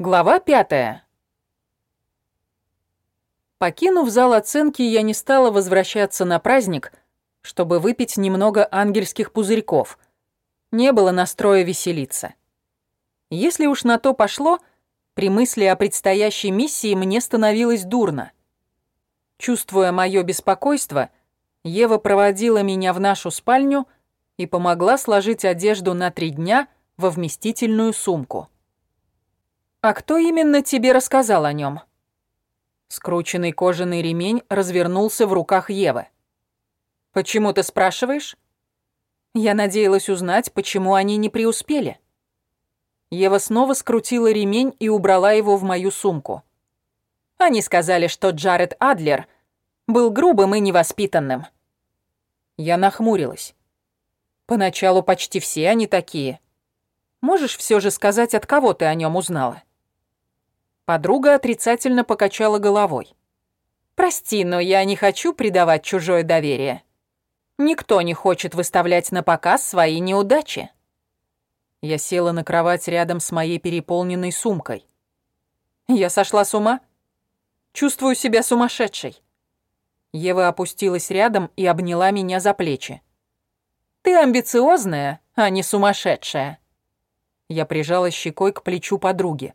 Глава пятая. Покинув зал оценки, я не стала возвращаться на праздник, чтобы выпить немного ангельских пузырьков. Не было настроя веселиться. Если уж на то пошло, при мысли о предстоящей миссии мне становилось дурно. Чувствуя мое беспокойство, Ева проводила меня в нашу спальню и помогла сложить одежду на три дня во вместительную сумку. «А кто именно тебе рассказал о нем? Скрученный кожаный ремень развернулся в руках Евы. «Почему ты спрашиваешь?» Я надеялась узнать, почему они не преуспели. Ева снова скрутила ремень и убрала его в мою сумку. Они сказали, что Джаред Адлер был грубым и невоспитанным. Я нахмурилась. Поначалу почти все они такие. Можешь все же сказать, от кого ты о нем узнала? Подруга отрицательно покачала головой. «Прости, но я не хочу предавать чужое доверие. Никто не хочет выставлять на показ свои неудачи». Я села на кровать рядом с моей переполненной сумкой. Я сошла с ума? Чувствую себя сумасшедшей. Ева опустилась рядом и обняла меня за плечи. «Ты амбициозная, а не сумасшедшая». Я прижала щекой к плечу подруги.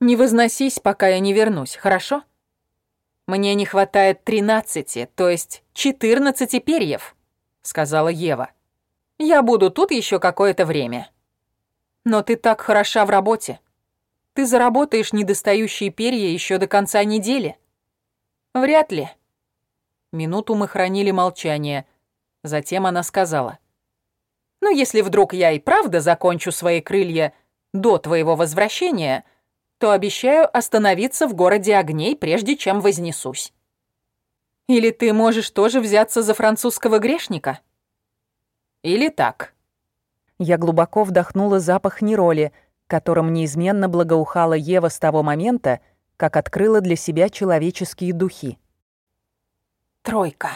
Не возносись, пока я не вернусь, хорошо? Мне не хватает тринадцати, то есть четырнадцати перьев, сказала Ева. Я буду тут еще какое-то время. Но ты так хороша в работе. Ты заработаешь недостающие перья еще до конца недели. Вряд ли. Минуту мы хранили молчание. Затем она сказала. «Ну, если вдруг я и правда закончу свои крылья до твоего возвращения, — то обещаю остановиться в городе огней, прежде чем вознесусь. Или ты можешь тоже взяться за французского грешника? Или так. Я глубоко вдохнула запах нероли, которым неизменно благоухала Ева с того момента, как открыла для себя человеческие духи. «Тройка»,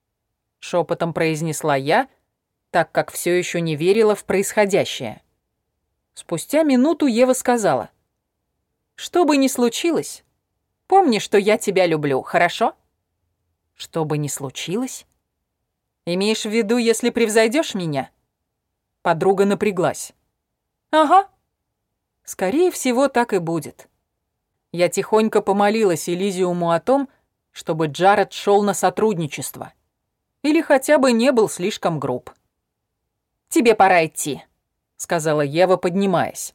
— шепотом произнесла я, так как все еще не верила в происходящее. Спустя минуту Ева сказала — что бы ни случилось, помни, что я тебя люблю, хорошо? Что бы ни случилось? Имеешь в виду, если превзойдешь меня? Подруга напряглась. Ага. Скорее всего, так и будет. Я тихонько помолилась Элизиуму о том, чтобы Джаред шел на сотрудничество. Или хотя бы не был слишком груб. «Тебе пора идти», — сказала Ева, поднимаясь.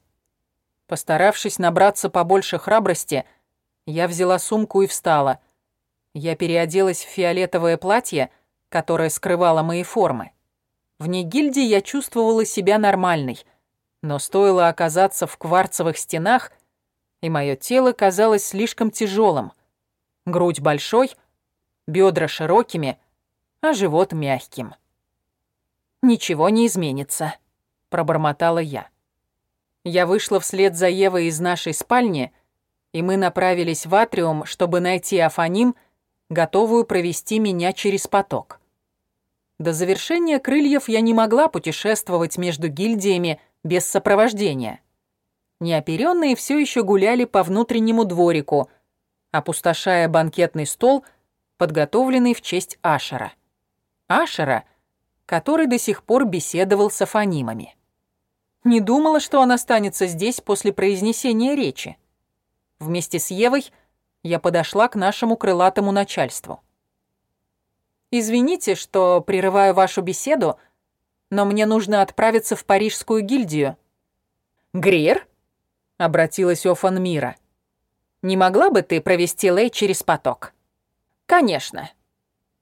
Постаравшись набраться побольше храбрости, я взяла сумку и встала. Я переоделась в фиолетовое платье, которое скрывало мои формы. Вне гильдии я чувствовала себя нормальной, но стоило оказаться в кварцевых стенах, и мое тело казалось слишком тяжелым. Грудь большой, бедра широкими, а живот мягким. «Ничего не изменится», — пробормотала я. Я вышла вслед за Евой из нашей спальни, и мы направились в атриум, чтобы найти Афаним, готовую провести меня через поток. До завершения крыльев я не могла путешествовать между гильдиями без сопровождения. Неоперенные все еще гуляли по внутреннему дворику, опустошая банкетный стол, подготовленный в честь Ашера. Ашера, который до сих пор беседовал с афанимами. Не думала, что он останется здесь после произнесения речи. Вместе с Евой я подошла к нашему крылатому начальству. «Извините, что прерываю вашу беседу, но мне нужно отправиться в Парижскую гильдию». «Грир?» — обратилась Офан Мира. «Не могла бы ты провести Лей через поток?» «Конечно».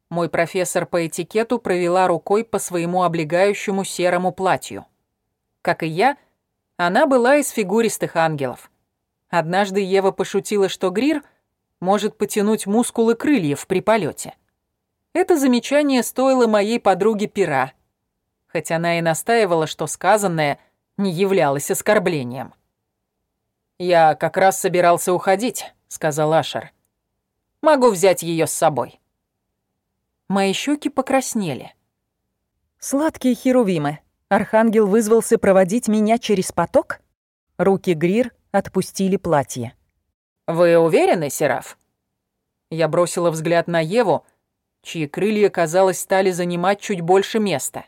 Мой профессор по этикету провела рукой по своему облегающему серому платью. Как и я, она была из фигуристых ангелов. Однажды Ева пошутила, что Грир может потянуть мускулы крыльев при полете. Это замечание стоило моей подруге пера, хотя она и настаивала, что сказанное не являлось оскорблением. «Я как раз собирался уходить», — сказал Ашер. «Могу взять ее с собой». Мои щеки покраснели. «Сладкие херувимы», Архангел вызвался проводить меня через поток? Руки Грир отпустили платье. «Вы уверены, Сераф?» Я бросила взгляд на Еву, чьи крылья, казалось, стали занимать чуть больше места.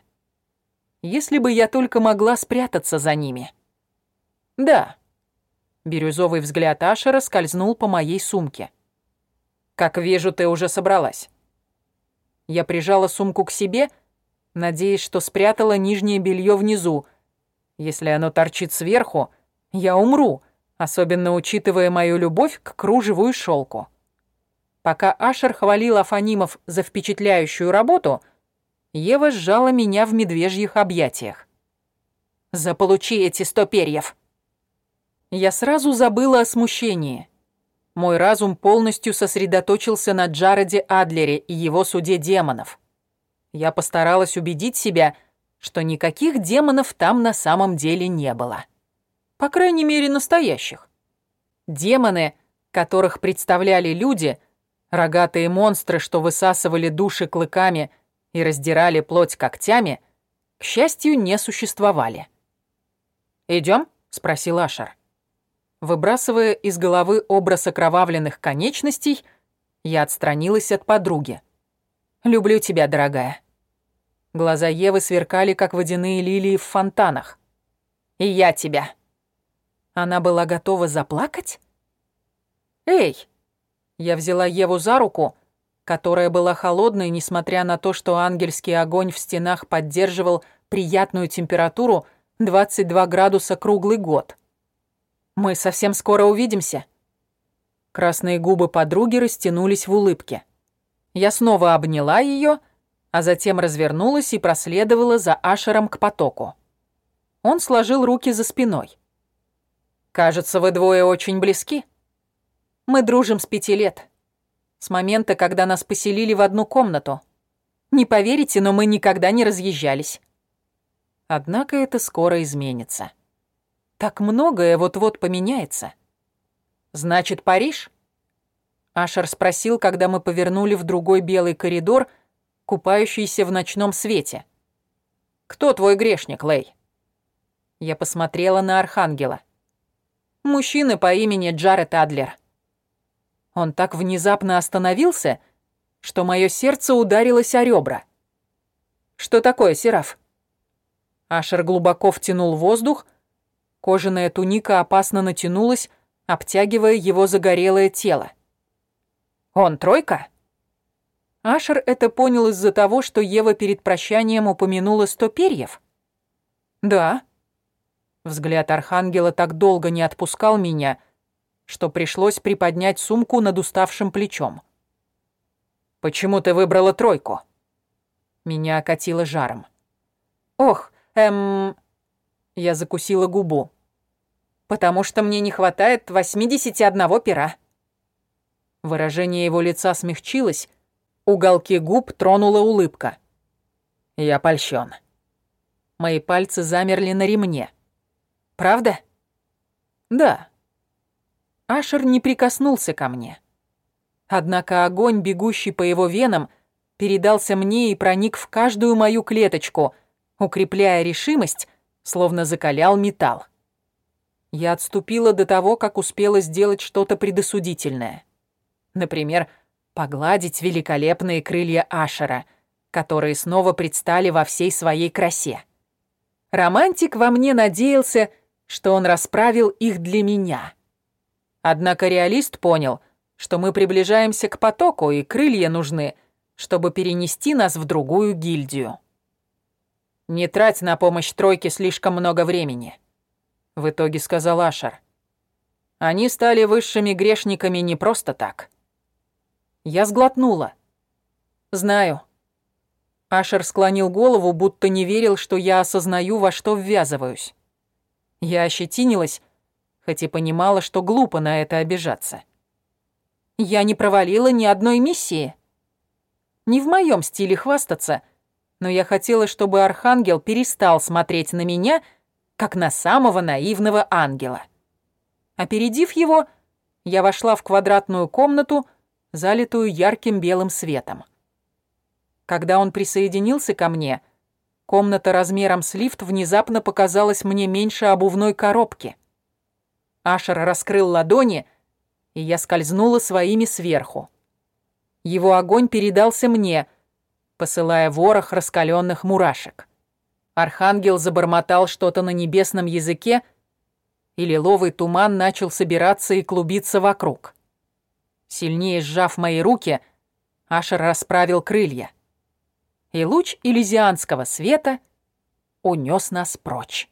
Если бы я только могла спрятаться за ними. «Да». Бирюзовый взгляд Ашера скользнул по моей сумке. «Как вижу, ты уже собралась». Я прижала сумку к себе, надеясь, что спрятала нижнее белье внизу. Если оно торчит сверху, я умру, особенно учитывая мою любовь к кружеву и шелку. Пока Ашер хвалил Афанимов за впечатляющую работу, Ева сжала меня в медвежьих объятиях. «Заполучи эти сто перьев!» Я сразу забыла о смущении. Мой разум полностью сосредоточился на Джареде Адлере и его суде демонов. Я постаралась убедить себя, что никаких демонов там на самом деле не было. По крайней мере, настоящих. Демоны, которых представляли люди — Рогатые монстры, что высасывали души клыками и раздирали плоть когтями, к счастью, не существовали. «Идем?» — спросил Ашер. Выбрасывая из головы образ окровавленных конечностей, я отстранилась от подруги. «Люблю тебя, дорогая». Глаза Евы сверкали, как водяные лилии в фонтанах. «И я тебя». Она была готова заплакать? «Эй!» Я взяла Еву за руку, которая была холодной, несмотря на то, что ангельский огонь в стенах поддерживал приятную температуру 22 градуса круглый год. «Мы совсем скоро увидимся». Красные губы подруги растянулись в улыбке. Я снова обняла ее, а затем развернулась и проследовала за Ашером к потоку. Он сложил руки за спиной. «Кажется, вы двое очень близки». Мы дружим с пяти лет. С момента, когда нас поселили в одну комнату. Не поверите, но мы никогда не разъезжались. Однако это скоро изменится. Так многое вот-вот поменяется. Значит, Париж? Ашер спросил, когда мы повернули в другой белый коридор, купающийся в ночном свете. «Кто твой грешник, Лей?» Я посмотрела на Архангела. «Мужчина по имени Джаред Адлер». Он так внезапно остановился, что мое сердце ударилось о ребра. «Что такое, Сераф?» Ашер глубоко втянул воздух, кожаная туника опасно натянулась, обтягивая его загорелое тело. «Он тройка?» Ашер это понял из-за того, что Ева перед прощанием упомянула сто перьев. «Да». Взгляд Архангела так долго не отпускал меня, что пришлось приподнять сумку над уставшим плечом. «Почему ты выбрала тройку?» Меня окатило жаром. «Ох, эм...» Я закусила губу. «Потому что мне не хватает 81 пера». Выражение его лица смягчилось, уголки губ тронула улыбка. «Я польщен». Мои пальцы замерли на ремне. «Правда?» «Да», Ашер не прикоснулся ко мне. Однако огонь, бегущий по его венам, передался мне и проник в каждую мою клеточку, укрепляя решимость, словно закалял металл. Я отступила до того, как успела сделать что-то предосудительное. Например, погладить великолепные крылья Ашера, которые снова предстали во всей своей красе. Романтик во мне надеялся, что он расправил их для меня — Однако реалист понял, что мы приближаемся к потоку, и крылья нужны, чтобы перенести нас в другую гильдию. «Не трать на помощь тройке слишком много времени», — в итоге сказал Ашер. «Они стали высшими грешниками не просто так». Я сглотнула. «Знаю». Ашер склонил голову, будто не верил, что я осознаю, во что ввязываюсь. Я ощетинилась, хоть и понимала, что глупо на это обижаться. Я не провалила ни одной миссии. Не в моем стиле хвастаться, но я хотела, чтобы Архангел перестал смотреть на меня, как на самого наивного ангела. Опередив его, я вошла в квадратную комнату, залитую ярким белым светом. Когда он присоединился ко мне, комната размером с лифт внезапно показалась мне меньше обувной коробки — Ашер раскрыл ладони, и я скользнула своими сверху. Его огонь передался мне, посылая ворох раскаленных мурашек. Архангел забормотал что-то на небесном языке, и лиловый туман начал собираться и клубиться вокруг. Сильнее сжав мои руки, Ашер расправил крылья. И луч элизианского света унес нас прочь.